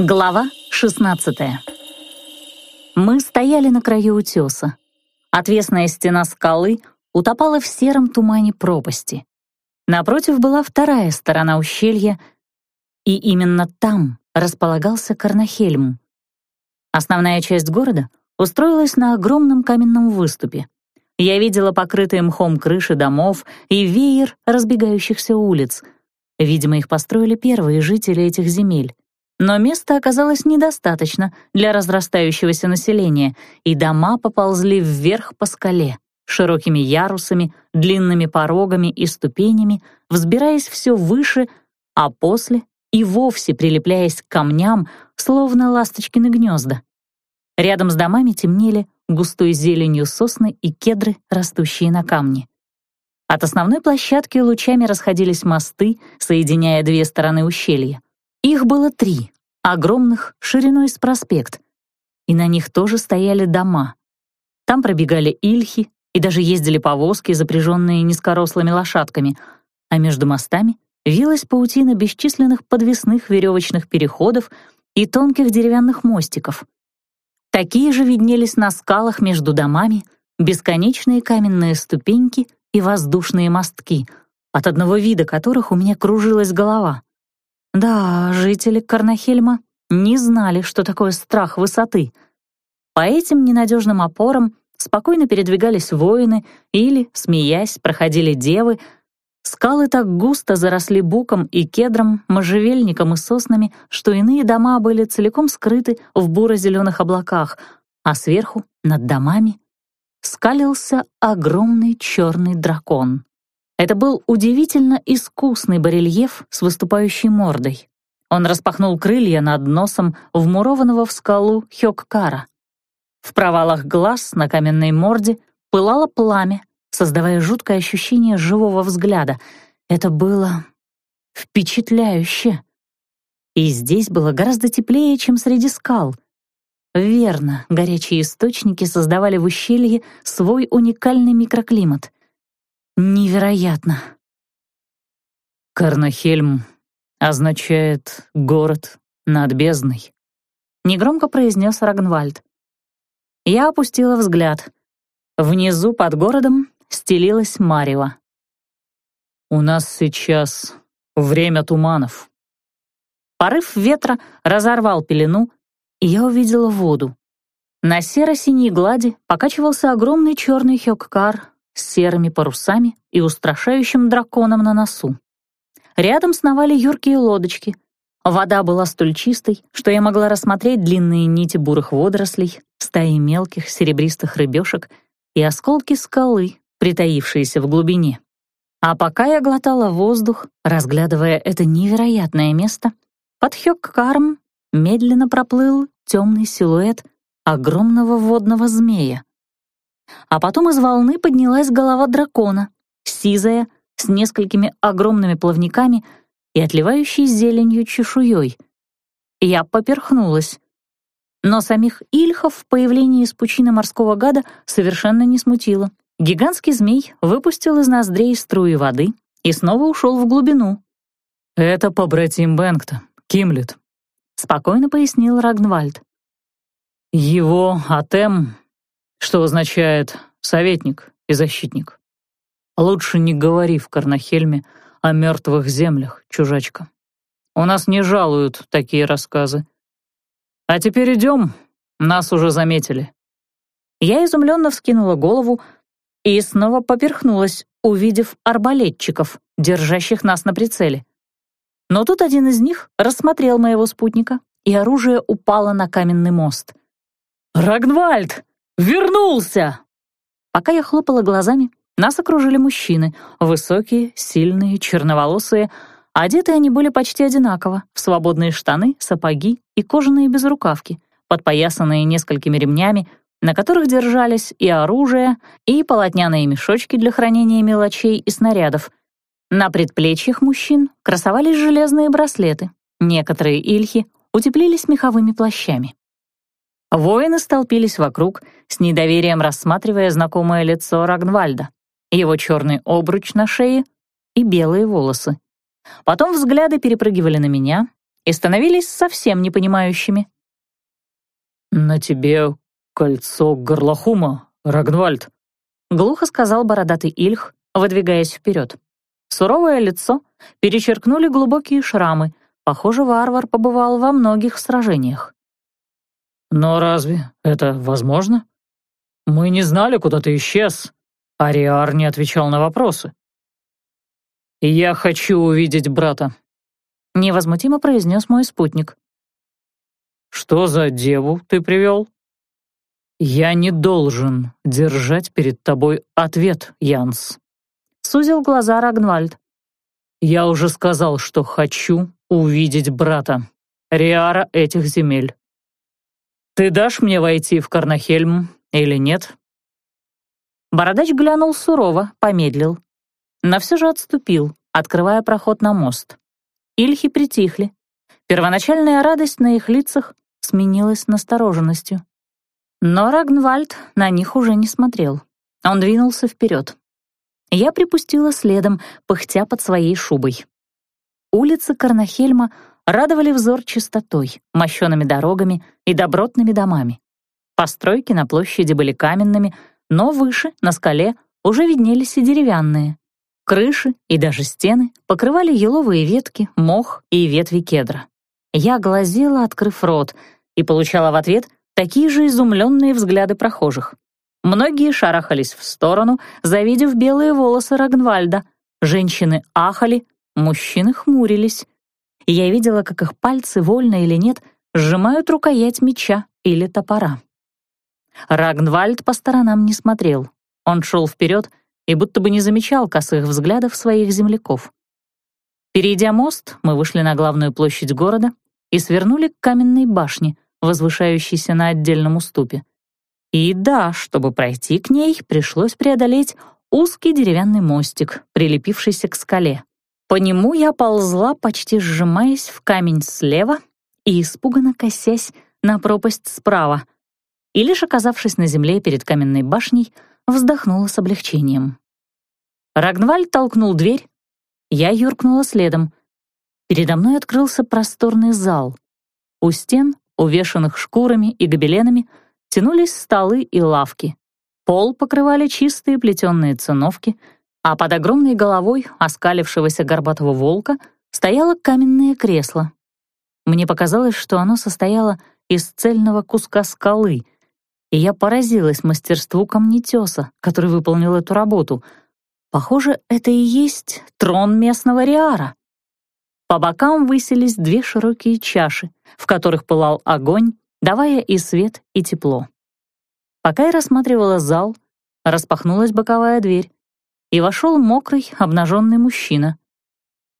Глава 16 Мы стояли на краю утеса. Отвесная стена скалы утопала в сером тумане пропасти. Напротив была вторая сторона ущелья, и именно там располагался Карнахельм. Основная часть города устроилась на огромном каменном выступе. Я видела покрытые мхом крыши домов и веер разбегающихся улиц. Видимо, их построили первые жители этих земель. Но места оказалось недостаточно для разрастающегося населения, и дома поползли вверх по скале, широкими ярусами, длинными порогами и ступенями, взбираясь все выше, а после и вовсе прилепляясь к камням, словно ласточкины гнезда. Рядом с домами темнели густой зеленью сосны и кедры, растущие на камне. От основной площадки лучами расходились мосты, соединяя две стороны ущелья. Их было три, огромных, шириной с проспект. И на них тоже стояли дома. Там пробегали ильхи и даже ездили повозки, запряженные низкорослыми лошадками, а между мостами вилась паутина бесчисленных подвесных веревочных переходов и тонких деревянных мостиков. Такие же виднелись на скалах между домами бесконечные каменные ступеньки и воздушные мостки, от одного вида которых у меня кружилась голова. Да, жители Карнахельма не знали, что такое страх высоты. По этим ненадежным опорам спокойно передвигались воины или, смеясь, проходили девы. Скалы так густо заросли буком и кедром, можжевельником и соснами, что иные дома были целиком скрыты в буро-зеленых облаках, а сверху, над домами, скалился огромный черный дракон. Это был удивительно искусный барельеф с выступающей мордой. Он распахнул крылья над носом вмурованного в скалу Хёккара. В провалах глаз на каменной морде пылало пламя, создавая жуткое ощущение живого взгляда. Это было впечатляюще. И здесь было гораздо теплее, чем среди скал. Верно, горячие источники создавали в ущелье свой уникальный микроклимат — Невероятно. Карнахельм означает «город над бездной», — негромко произнес Рагнвальд. Я опустила взгляд. Внизу под городом стелилась Марева. «У нас сейчас время туманов». Порыв ветра разорвал пелену, и я увидела воду. На серо-синей глади покачивался огромный черный хёккар с серыми парусами и устрашающим драконом на носу. Рядом сновали юркие лодочки. Вода была столь чистой, что я могла рассмотреть длинные нити бурых водорослей, стаи мелких серебристых рыбешек и осколки скалы, притаившиеся в глубине. А пока я глотала воздух, разглядывая это невероятное место, под Хёккарм медленно проплыл темный силуэт огромного водного змея. А потом из волны поднялась голова дракона, сизая, с несколькими огромными плавниками и отливающей зеленью чешуей. Я поперхнулась. Но самих ильхов в появлении из пучины морского гада совершенно не смутило. Гигантский змей выпустил из ноздрей струи воды и снова ушел в глубину. «Это побратим Бенгта, Кимлет», — спокойно пояснил Рагнвальд. «Его Атем что означает «советник» и «защитник». Лучше не говори в Карнахельме о мертвых землях, чужачка. У нас не жалуют такие рассказы. А теперь идем, нас уже заметили. Я изумленно вскинула голову и снова поперхнулась, увидев арбалетчиков, держащих нас на прицеле. Но тут один из них рассмотрел моего спутника, и оружие упало на каменный мост. «Рагнвальд!» Вернулся!» Пока я хлопала глазами, нас окружили мужчины, высокие, сильные, черноволосые. Одеты они были почти одинаково, в свободные штаны, сапоги и кожаные безрукавки, подпоясанные несколькими ремнями, на которых держались и оружие, и полотняные мешочки для хранения мелочей и снарядов. На предплечьях мужчин красовались железные браслеты. Некоторые ильхи утеплились меховыми плащами. Воины столпились вокруг, с недоверием рассматривая знакомое лицо Рагнвальда, его черный обруч на шее и белые волосы. Потом взгляды перепрыгивали на меня, и становились совсем непонимающими. «На тебе кольцо горлохума, Рагнвальд», — глухо сказал бородатый Ильх, выдвигаясь вперед. Суровое лицо перечеркнули глубокие шрамы. Похоже, варвар побывал во многих сражениях. «Но разве это возможно? Мы не знали, куда ты исчез. Ариар не отвечал на вопросы». «Я хочу увидеть брата», — невозмутимо произнес мой спутник. «Что за деву ты привел?» «Я не должен держать перед тобой ответ, Янс», — сузил глаза Рагнвальд. «Я уже сказал, что хочу увидеть брата, Риара этих земель. Ты дашь мне войти в Карнахельм или нет?» Бородач глянул сурово, помедлил, но все же отступил, открывая проход на мост. Ильхи притихли. Первоначальная радость на их лицах сменилась настороженностью. Но Рагнвальд на них уже не смотрел. Он двинулся вперед. Я припустила следом, пыхтя под своей шубой. Улицы Карнахельма радовали взор чистотой, мощеными дорогами и добротными домами. Постройки на площади были каменными, но выше, на скале, уже виднелись и деревянные. Крыши и даже стены покрывали еловые ветки, мох и ветви кедра. Я глазела, открыв рот, и получала в ответ такие же изумленные взгляды прохожих. Многие шарахались в сторону, завидев белые волосы Рагнвальда. Женщины ахали, мужчины хмурились и я видела, как их пальцы, вольно или нет, сжимают рукоять меча или топора. Рагнвальд по сторонам не смотрел. Он шел вперед и будто бы не замечал косых взглядов своих земляков. Перейдя мост, мы вышли на главную площадь города и свернули к каменной башне, возвышающейся на отдельном уступе. И да, чтобы пройти к ней, пришлось преодолеть узкий деревянный мостик, прилепившийся к скале. По нему я ползла, почти сжимаясь в камень слева и испуганно косясь на пропасть справа. И лишь оказавшись на земле перед каменной башней, вздохнула с облегчением. Рагнвальд толкнул дверь, я юркнула следом. Передо мной открылся просторный зал. У стен, увешанных шкурами и гобеленами, тянулись столы и лавки. Пол покрывали чистые плетеные циновки — а под огромной головой оскалившегося горбатого волка стояло каменное кресло. Мне показалось, что оно состояло из цельного куска скалы, и я поразилась мастерству камнетеса, который выполнил эту работу. Похоже, это и есть трон местного Риара. По бокам высились две широкие чаши, в которых пылал огонь, давая и свет, и тепло. Пока я рассматривала зал, распахнулась боковая дверь, и вошел мокрый, обнаженный мужчина.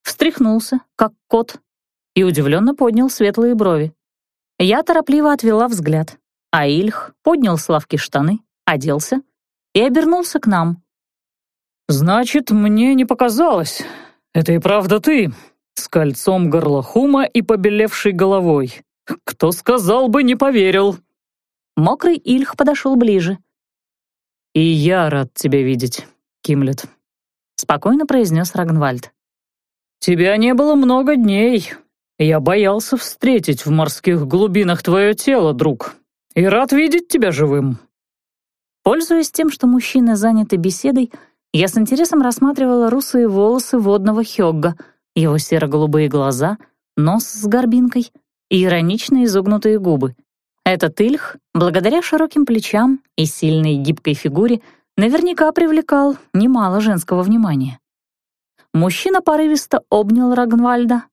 Встряхнулся, как кот, и удивленно поднял светлые брови. Я торопливо отвела взгляд, а Ильх поднял с лавки штаны, оделся и обернулся к нам. «Значит, мне не показалось. Это и правда ты, с кольцом горлохума и побелевшей головой. Кто сказал бы, не поверил». Мокрый Ильх подошел ближе. «И я рад тебя видеть. Кимлет», — спокойно произнес Рагнвальд. «Тебя не было много дней. Я боялся встретить в морских глубинах твое тело, друг, и рад видеть тебя живым». Пользуясь тем, что мужчины заняты беседой, я с интересом рассматривала русые волосы водного Хёгга, его серо-голубые глаза, нос с горбинкой и иронично изогнутые губы. Этот Ильх, благодаря широким плечам и сильной гибкой фигуре, наверняка привлекал немало женского внимания. Мужчина порывисто обнял Рагнвальда,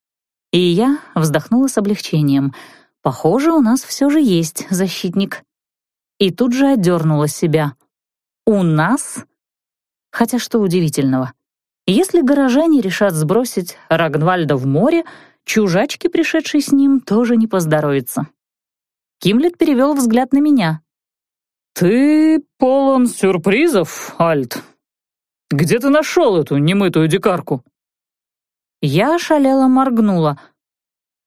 и я вздохнула с облегчением. Похоже, у нас все же есть защитник. И тут же отдернула себя. У нас? Хотя что удивительного. Если горожане решат сбросить Рагнвальда в море, чужачки, пришедшие с ним, тоже не поздоровятся. Кимлет перевел взгляд на меня. «Ты полон сюрпризов, Альт. Где ты нашел эту немытую дикарку?» Я ошалела моргнула.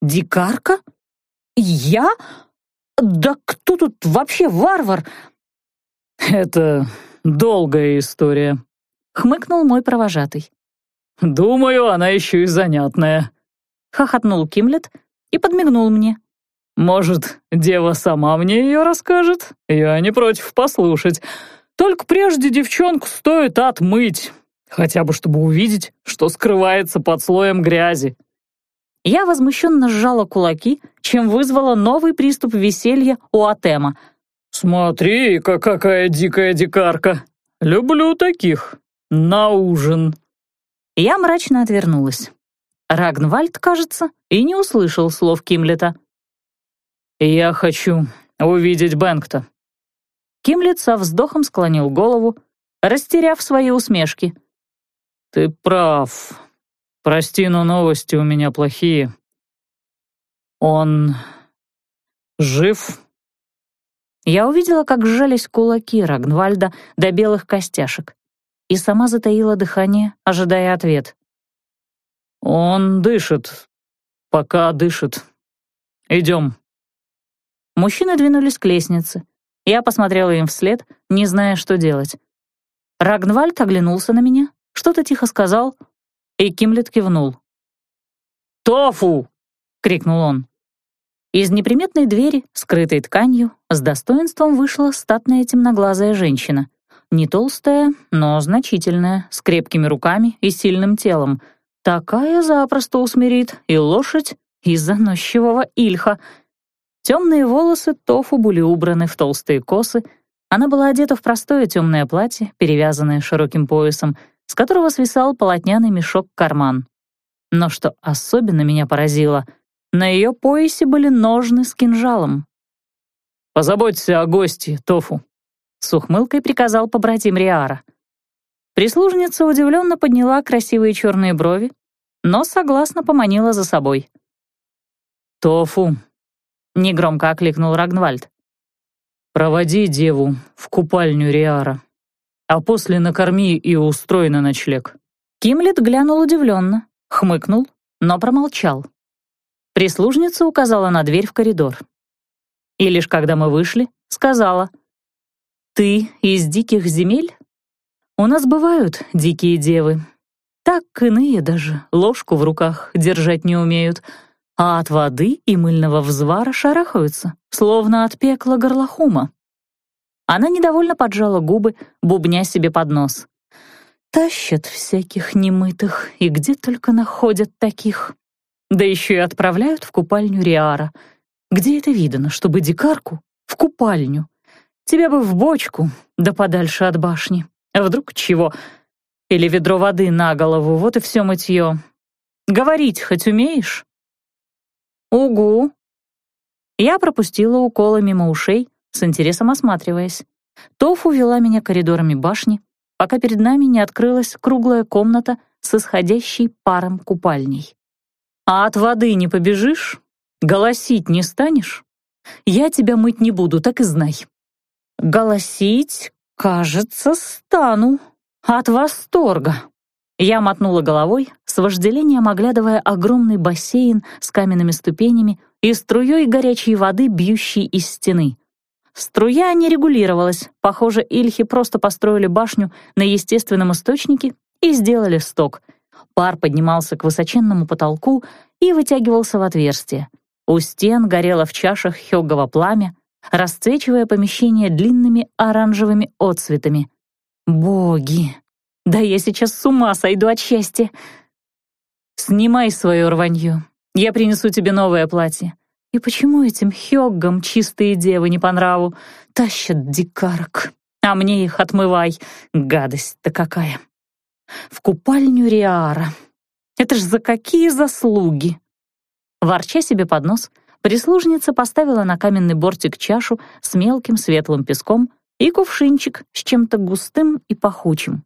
«Дикарка? Я? Да кто тут вообще варвар?» «Это долгая история», — хмыкнул мой провожатый. «Думаю, она еще и занятная», — хохотнул Кимлет и подмигнул мне. «Может, дева сама мне ее расскажет? Я не против послушать. Только прежде девчонку стоит отмыть, хотя бы чтобы увидеть, что скрывается под слоем грязи». Я возмущенно сжала кулаки, чем вызвала новый приступ веселья у Атема. «Смотри-ка, какая дикая дикарка! Люблю таких! На ужин!» Я мрачно отвернулась. Рагнвальд, кажется, и не услышал слов Кимлета. «Я хочу увидеть Бэнкта». Кимлет со вздохом склонил голову, растеряв свои усмешки. «Ты прав. Прости, но новости у меня плохие. Он жив?» Я увидела, как сжались кулаки Рагнвальда до белых костяшек и сама затаила дыхание, ожидая ответ. «Он дышит. Пока дышит. Идем». Мужчины двинулись к лестнице. Я посмотрела им вслед, не зная, что делать. Рагнвальд оглянулся на меня, что-то тихо сказал, и Кимлет кивнул. «Тофу!» — крикнул он. Из неприметной двери, скрытой тканью, с достоинством вышла статная темноглазая женщина. Не толстая, но значительная, с крепкими руками и сильным телом. Такая запросто усмирит и лошадь, и заносчивого Ильха. Темные волосы Тофу были убраны в толстые косы. Она была одета в простое темное платье, перевязанное широким поясом, с которого свисал полотняный мешок-карман. Но что особенно меня поразило, на ее поясе были ножны с кинжалом. «Позаботься о гости, Тофу», с ухмылкой приказал побратим Риара. Прислужница удивленно подняла красивые черные брови, но согласно поманила за собой. «Тофу», — негромко окликнул Рагнвальд. «Проводи деву в купальню Риара, а после накорми и устрой на ночлег». Кимлет глянул удивленно, хмыкнул, но промолчал. Прислужница указала на дверь в коридор. И лишь когда мы вышли, сказала — «Ты из диких земель? У нас бывают дикие девы. Так иные даже ложку в руках держать не умеют, а от воды и мыльного взвара шарахаются, словно от пекла горлохума». Она недовольно поджала губы, бубня себе под нос. «Тащат всяких немытых, и где только находят таких. Да еще и отправляют в купальню Риара. Где это видано, чтобы дикарку в купальню?» Тебя бы в бочку, да подальше от башни. Вдруг чего? Или ведро воды на голову, вот и все мытье. Говорить хоть умеешь? Угу. Я пропустила уколы мимо ушей, с интересом осматриваясь. Тофу вела меня коридорами башни, пока перед нами не открылась круглая комната с исходящей паром купальней. А от воды не побежишь? Голосить не станешь? Я тебя мыть не буду, так и знай. Голосить, кажется, стану. От восторга. Я мотнула головой, с вожделением оглядывая огромный бассейн с каменными ступенями и струей горячей воды, бьющей из стены. Струя не регулировалась. Похоже, ильхи просто построили башню на естественном источнике и сделали сток. Пар поднимался к высоченному потолку и вытягивался в отверстие. У стен горело в чашах хёгово пламя, расцвечивая помещение длинными оранжевыми отцветами. «Боги! Да я сейчас с ума сойду от счастья!» «Снимай свое рванье, я принесу тебе новое платье. И почему этим хёггам чистые девы не по нраву? Тащат дикарок, а мне их отмывай. Гадость-то какая!» «В купальню Риара. Это ж за какие заслуги!» Ворча себе под нос, Прислужница поставила на каменный бортик чашу с мелким светлым песком и кувшинчик с чем-то густым и пахучим.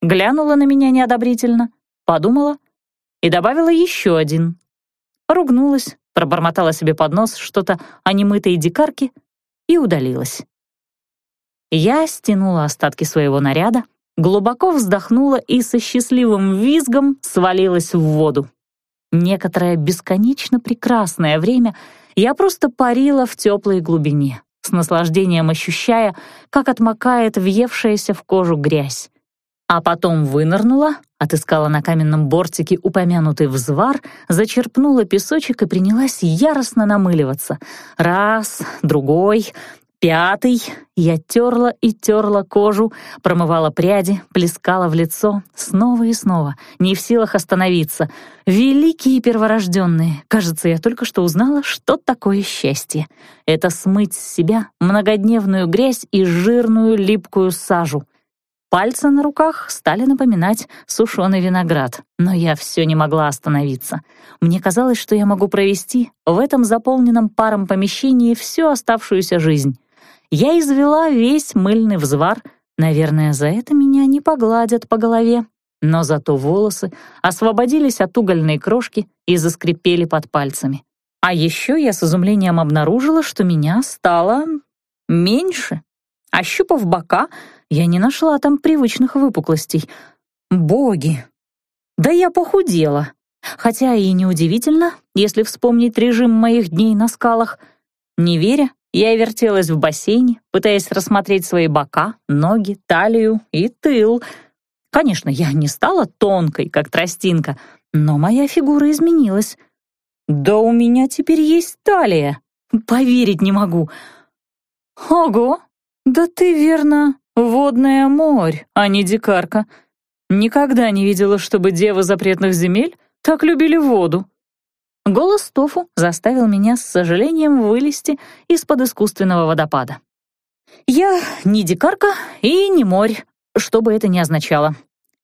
Глянула на меня неодобрительно, подумала и добавила еще один. Ругнулась, пробормотала себе под нос что-то о немытой дикарке и удалилась. Я стянула остатки своего наряда, глубоко вздохнула и со счастливым визгом свалилась в воду. Некоторое бесконечно прекрасное время я просто парила в теплой глубине, с наслаждением ощущая, как отмокает въевшаяся в кожу грязь. А потом вынырнула, отыскала на каменном бортике упомянутый взвар, зачерпнула песочек и принялась яростно намыливаться. Раз, другой, Пятый. Я терла и терла кожу, промывала пряди, плескала в лицо снова и снова, не в силах остановиться. Великие перворожденные! Кажется, я только что узнала, что такое счастье. Это смыть с себя многодневную грязь и жирную липкую сажу. Пальцы на руках стали напоминать сушеный виноград, но я все не могла остановиться. Мне казалось, что я могу провести в этом заполненном паром помещении всю оставшуюся жизнь. Я извела весь мыльный взвар. Наверное, за это меня не погладят по голове. Но зато волосы освободились от угольной крошки и заскрипели под пальцами. А еще я с изумлением обнаружила, что меня стало меньше. Ощупав бока, я не нашла там привычных выпуклостей. Боги! Да я похудела. Хотя и неудивительно, если вспомнить режим моих дней на скалах. Не веря, я вертелась в бассейне, пытаясь рассмотреть свои бока, ноги, талию и тыл. Конечно, я не стала тонкой, как тростинка, но моя фигура изменилась. Да у меня теперь есть талия. Поверить не могу. Ого, да ты, верно, водная морь, а не дикарка. Никогда не видела, чтобы девы запретных земель так любили воду. Голос Тофу заставил меня с сожалением вылезти из-под искусственного водопада. «Я не дикарка и не морь, что бы это ни означало».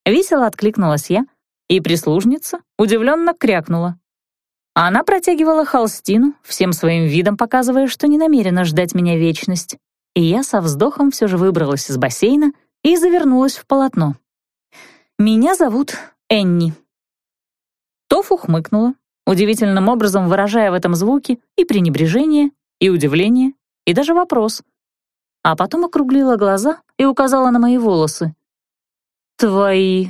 Весело откликнулась я, и прислужница удивленно крякнула. Она протягивала холстину, всем своим видом показывая, что не намерена ждать меня вечность, и я со вздохом все же выбралась из бассейна и завернулась в полотно. «Меня зовут Энни». Тофу хмыкнула, удивительным образом выражая в этом звуке и пренебрежение, и удивление, и даже вопрос. А потом округлила глаза и указала на мои волосы. «Твои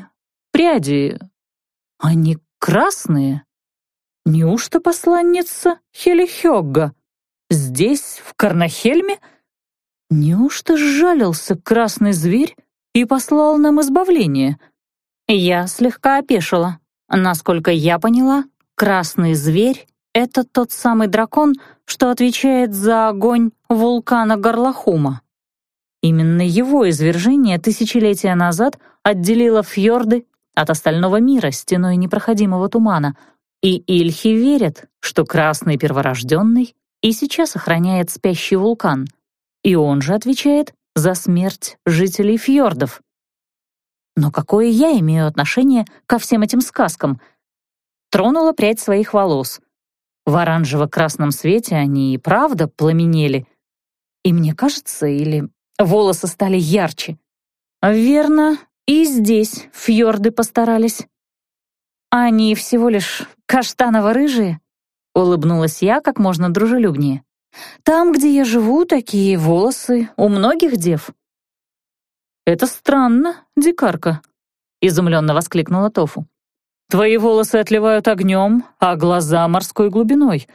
пряди, они красные? Неужто посланница Хелихёгга? Здесь, в Карнахельме? Неужто сжалился красный зверь и послал нам избавление?» Я слегка опешила. Насколько я поняла, Красный зверь — это тот самый дракон, что отвечает за огонь вулкана Горлахума. Именно его извержение тысячелетия назад отделило фьорды от остального мира стеной непроходимого тумана, и Ильхи верят, что Красный Перворожденный и сейчас охраняет спящий вулкан, и он же отвечает за смерть жителей фьордов. Но какое я имею отношение ко всем этим сказкам — тронула прядь своих волос. В оранжево-красном свете они и правда пламенели. И мне кажется, или волосы стали ярче. Верно, и здесь фьорды постарались. Они всего лишь каштаново-рыжие, улыбнулась я как можно дружелюбнее. Там, где я живу, такие волосы у многих дев. Это странно, дикарка, изумленно воскликнула Тофу. Твои волосы отливают огнем, а глаза морской глубиной.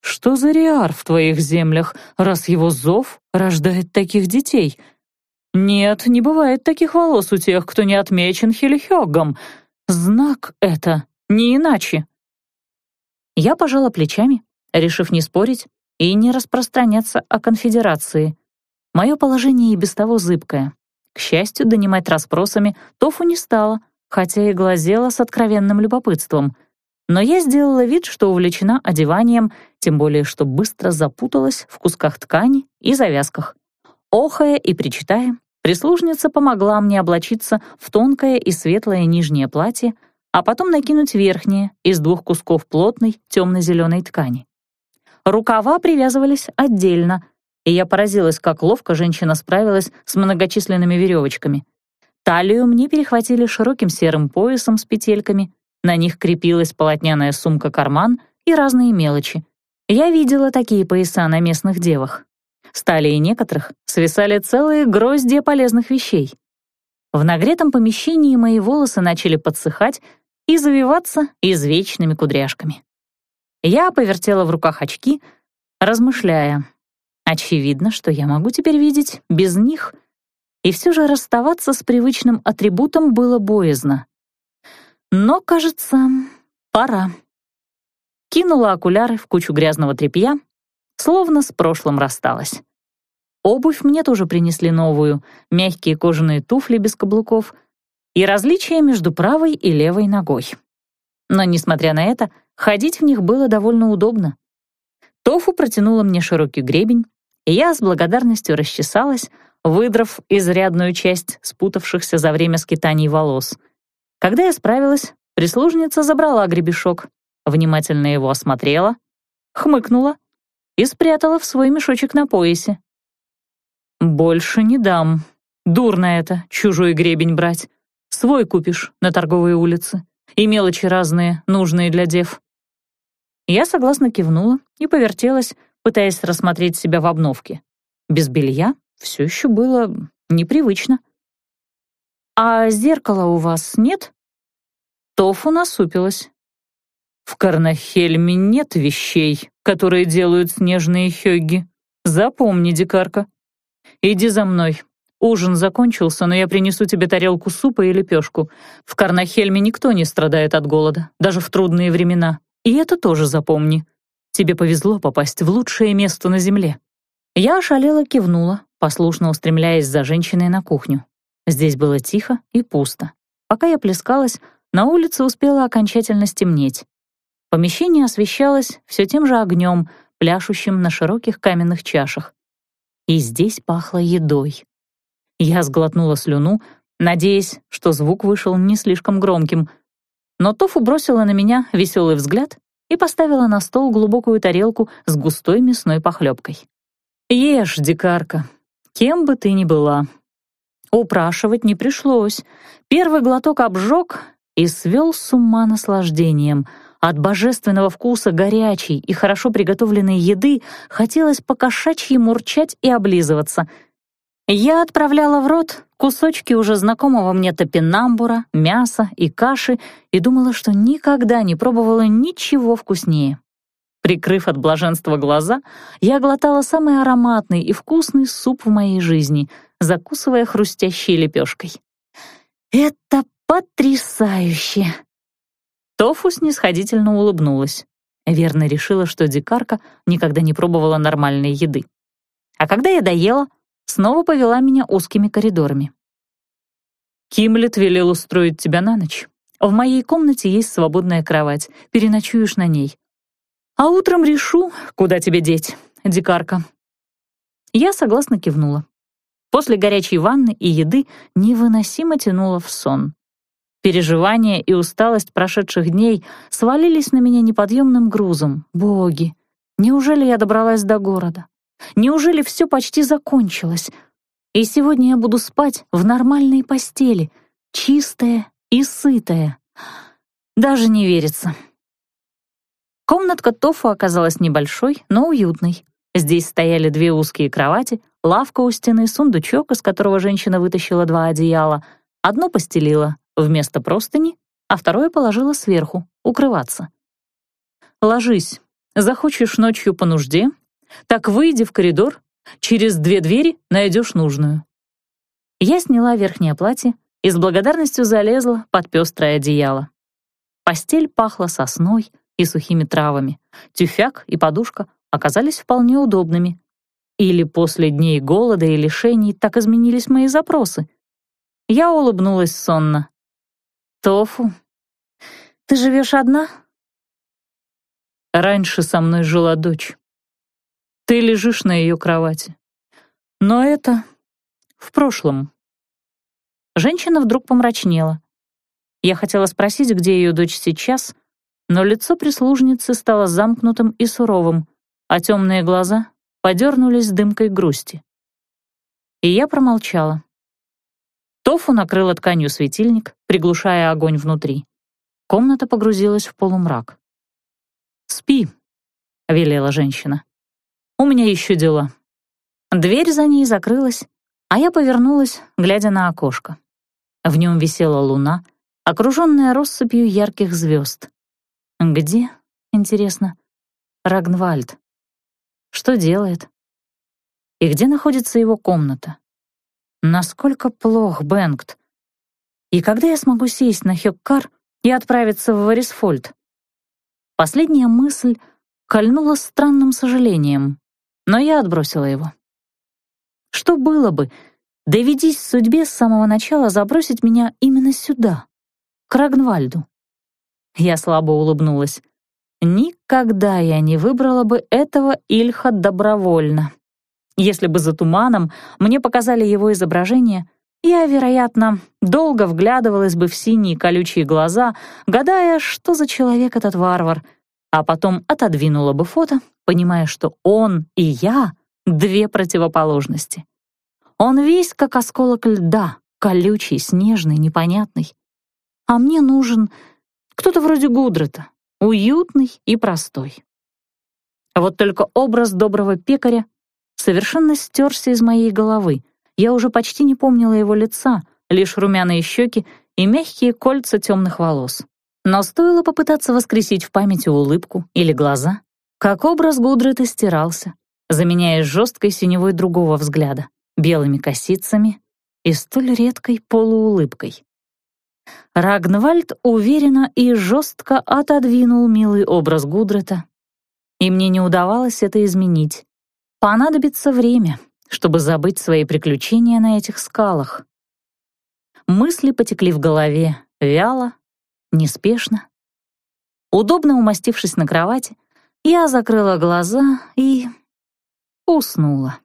Что за риар в твоих землях, раз его зов рождает таких детей? Нет, не бывает таких волос у тех, кто не отмечен Хелихёгом. Знак это, не иначе. Я пожала плечами, решив не спорить и не распространяться о конфедерации. Мое положение и без того зыбкое. К счастью, донимать расспросами Тофу не стала — хотя и глазела с откровенным любопытством. Но я сделала вид, что увлечена одеванием, тем более что быстро запуталась в кусках ткани и завязках. Охая и причитая, прислужница помогла мне облачиться в тонкое и светлое нижнее платье, а потом накинуть верхнее из двух кусков плотной темно-зеленой ткани. Рукава привязывались отдельно, и я поразилась, как ловко женщина справилась с многочисленными веревочками. Талию мне перехватили широким серым поясом с петельками, на них крепилась полотняная сумка-карман и разные мелочи. Я видела такие пояса на местных девах. С талии некоторых свисали целые гроздья полезных вещей. В нагретом помещении мои волосы начали подсыхать и завиваться извечными кудряшками. Я повертела в руках очки, размышляя. Очевидно, что я могу теперь видеть без них — и все же расставаться с привычным атрибутом было боязно. Но, кажется, пора. Кинула окуляры в кучу грязного тряпья, словно с прошлым рассталась. Обувь мне тоже принесли новую, мягкие кожаные туфли без каблуков и различия между правой и левой ногой. Но, несмотря на это, ходить в них было довольно удобно. Тофу протянула мне широкий гребень, и я с благодарностью расчесалась, выдрав изрядную часть спутавшихся за время скитаний волос. Когда я справилась, прислужница забрала гребешок, внимательно его осмотрела, хмыкнула и спрятала в свой мешочек на поясе. «Больше не дам. Дурно это, чужой гребень брать. Свой купишь на торговой улице. И мелочи разные, нужные для дев». Я согласно кивнула и повертелась, пытаясь рассмотреть себя в обновке. Без белья все еще было непривычно. «А зеркала у вас нет?» Тофу насупилась. «В Карнахельме нет вещей, которые делают снежные хёгги. Запомни, дикарка. Иди за мной. Ужин закончился, но я принесу тебе тарелку супа и лепешку. В Карнахельме никто не страдает от голода, даже в трудные времена. И это тоже запомни. Тебе повезло попасть в лучшее место на земле». Я ошалела кивнула, послушно устремляясь за женщиной на кухню. Здесь было тихо и пусто. Пока я плескалась, на улице успело окончательно стемнеть. Помещение освещалось все тем же огнем, пляшущим на широких каменных чашах. И здесь пахло едой. Я сглотнула слюну, надеясь, что звук вышел не слишком громким, но Тофу бросила на меня веселый взгляд и поставила на стол глубокую тарелку с густой мясной похлебкой. «Ешь, дикарка, кем бы ты ни была». Упрашивать не пришлось. Первый глоток обжег и свел с ума наслаждением. От божественного вкуса горячей и хорошо приготовленной еды хотелось покошачьи мурчать и облизываться — я отправляла в рот кусочки уже знакомого мне топинамбура, мяса и каши и думала, что никогда не пробовала ничего вкуснее. Прикрыв от блаженства глаза, я глотала самый ароматный и вкусный суп в моей жизни, закусывая хрустящей лепешкой. «Это потрясающе!» Тофу снисходительно улыбнулась. Верно решила, что дикарка никогда не пробовала нормальной еды. А когда я доела, снова повела меня узкими коридорами. «Кимлет велел устроить тебя на ночь. В моей комнате есть свободная кровать, переночуешь на ней. А утром решу, куда тебе деть, дикарка». Я согласно кивнула. После горячей ванны и еды невыносимо тянуло в сон. Переживания и усталость прошедших дней свалились на меня неподъемным грузом. Боги, неужели я добралась до города? Неужели все почти закончилось? И сегодня я буду спать в нормальной постели, чистая и сытая. Даже не верится. Комнатка Тофу оказалась небольшой, но уютной. Здесь стояли две узкие кровати, лавка у стены, сундучок, из которого женщина вытащила два одеяла. Одно постелила вместо простыни, а второе положила сверху, укрываться. «Ложись. Захочешь ночью по нужде, так выйди в коридор, через две двери найдешь нужную». Я сняла верхнее платье и с благодарностью залезла под пестрое одеяло. Постель пахла сосной и сухими травами. Тюфяк и подушка оказались вполне удобными. Или после дней голода и лишений так изменились мои запросы. Я улыбнулась сонно. «Тофу, ты живешь одна?» Раньше со мной жила дочь. Ты лежишь на ее кровати. Но это в прошлом. Женщина вдруг помрачнела. Я хотела спросить, где ее дочь сейчас, но лицо прислужницы стало замкнутым и суровым, а темные глаза подернулись дымкой грусти. И я промолчала. Тофу накрыла тканью светильник, приглушая огонь внутри. Комната погрузилась в полумрак. «Спи», — велела женщина. У меня еще дела». Дверь за ней закрылась, а я повернулась, глядя на окошко. В нем висела луна, окруженная россыпью ярких звезд. Где, интересно, Рагнвальд? Что делает? И где находится его комната? Насколько плох Бенгт? И когда я смогу сесть на Хёккар и отправиться в Варисфольд? Последняя мысль кольнула странным сожалением, но я отбросила его. Что было бы, доведись судьбе с самого начала забросить меня именно сюда, к Рагнвальду? Я слабо улыбнулась. Никогда я не выбрала бы этого Ильха добровольно. Если бы за туманом мне показали его изображение, я, вероятно, долго вглядывалась бы в синие колючие глаза, гадая, что за человек этот варвар, а потом отодвинула бы фото, понимая, что он и я — две противоположности. Он весь как осколок льда, колючий, снежный, непонятный. А мне нужен кто-то вроде Гудрета, уютный и простой. Вот только образ доброго пекаря совершенно стерся из моей головы. Я уже почти не помнила его лица, лишь румяные щеки и мягкие кольца темных волос. Но стоило попытаться воскресить в памяти улыбку или глаза, как образ Гудрета стирался, заменяясь жесткой синевой другого взгляда, белыми косицами и столь редкой полуулыбкой. Рагнвальд уверенно и жестко отодвинул милый образ Гудрета, и мне не удавалось это изменить. Понадобится время, чтобы забыть свои приключения на этих скалах. Мысли потекли в голове вяло, неспешно. Удобно умастившись на кровати, я закрыла глаза и уснула.